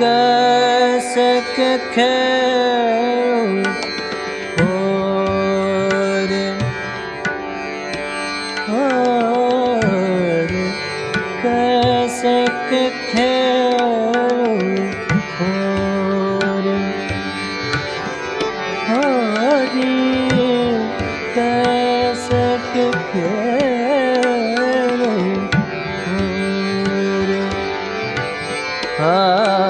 कसक खेल और कसक खेल और हरी कसक खेल और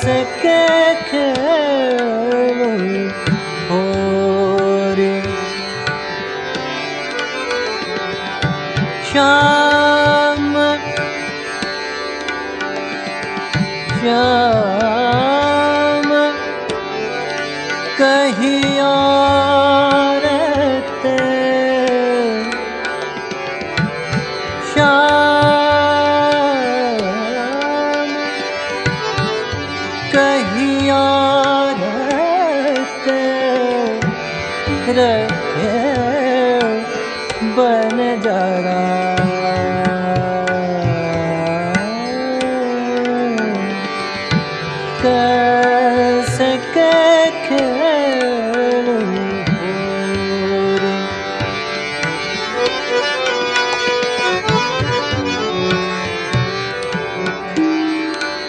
सके ओरे क्षम क्याह्या बन जरा कसक खेलो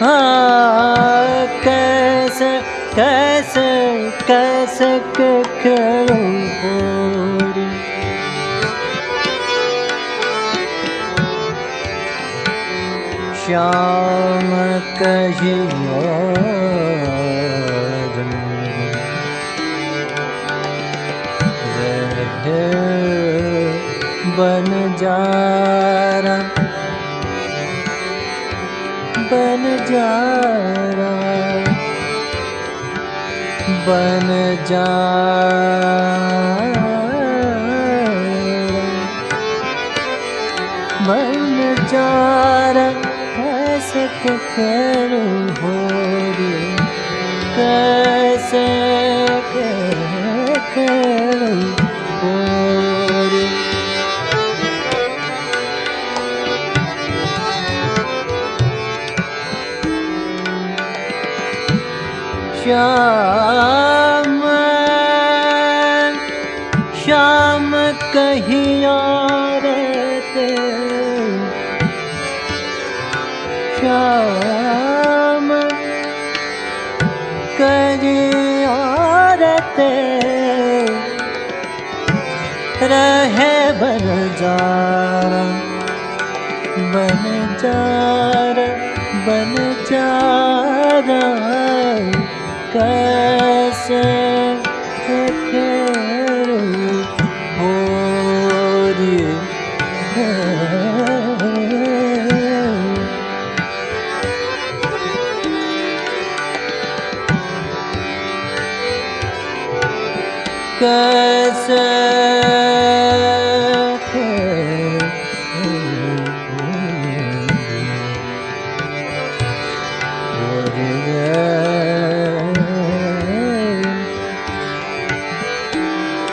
हाँ कैसे कैसे कैसे श्याम कहियो बन जारा। बन जारा। बन जारा करूं हो रे कैसे के करूं जारा बन जारा बन जारा कैसे करूं हो रे कैसे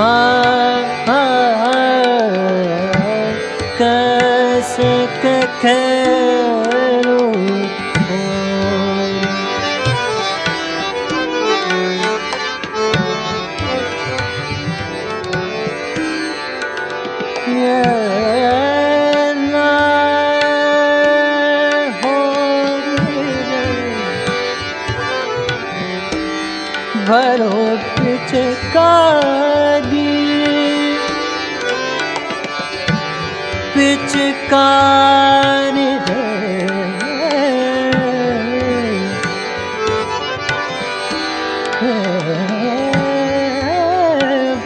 और रहे बन जा भरो ਵਿਚਕਾਰ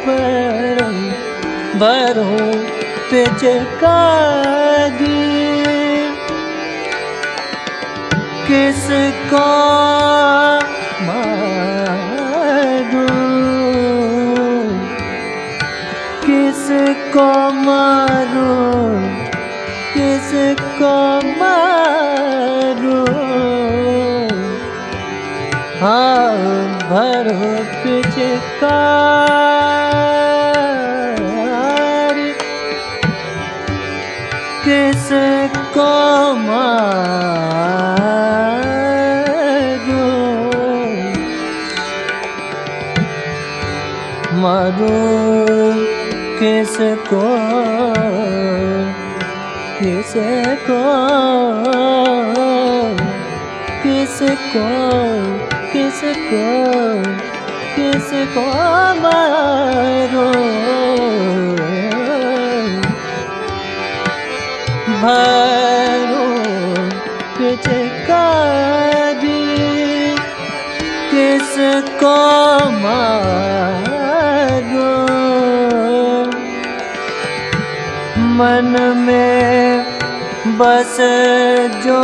ਪਰਮ ਬਰੋ ਵਿਚਕਾਰ ਕਿਸ ਕੋ हाँ भरो पिचकार। किसको मारू? मारू किसको? किसको? किसको? किसको किसको मारो भरो पिचकारी किसको मारो मन में बस जो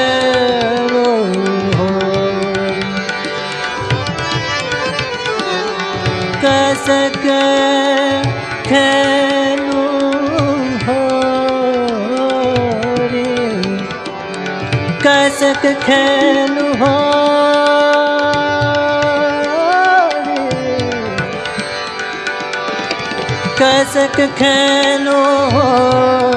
कसक खेलो हो रे कसक खेलो हो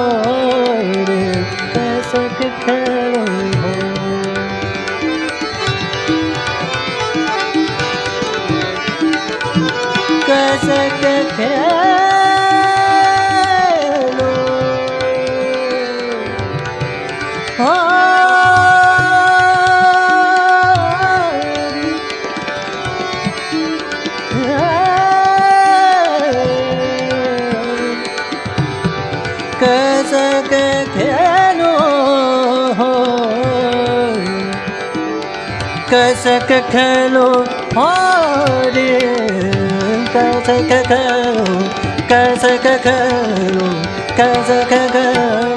कसक खेलो हो रे कसक खेलो कसक खेलो कसक खेलो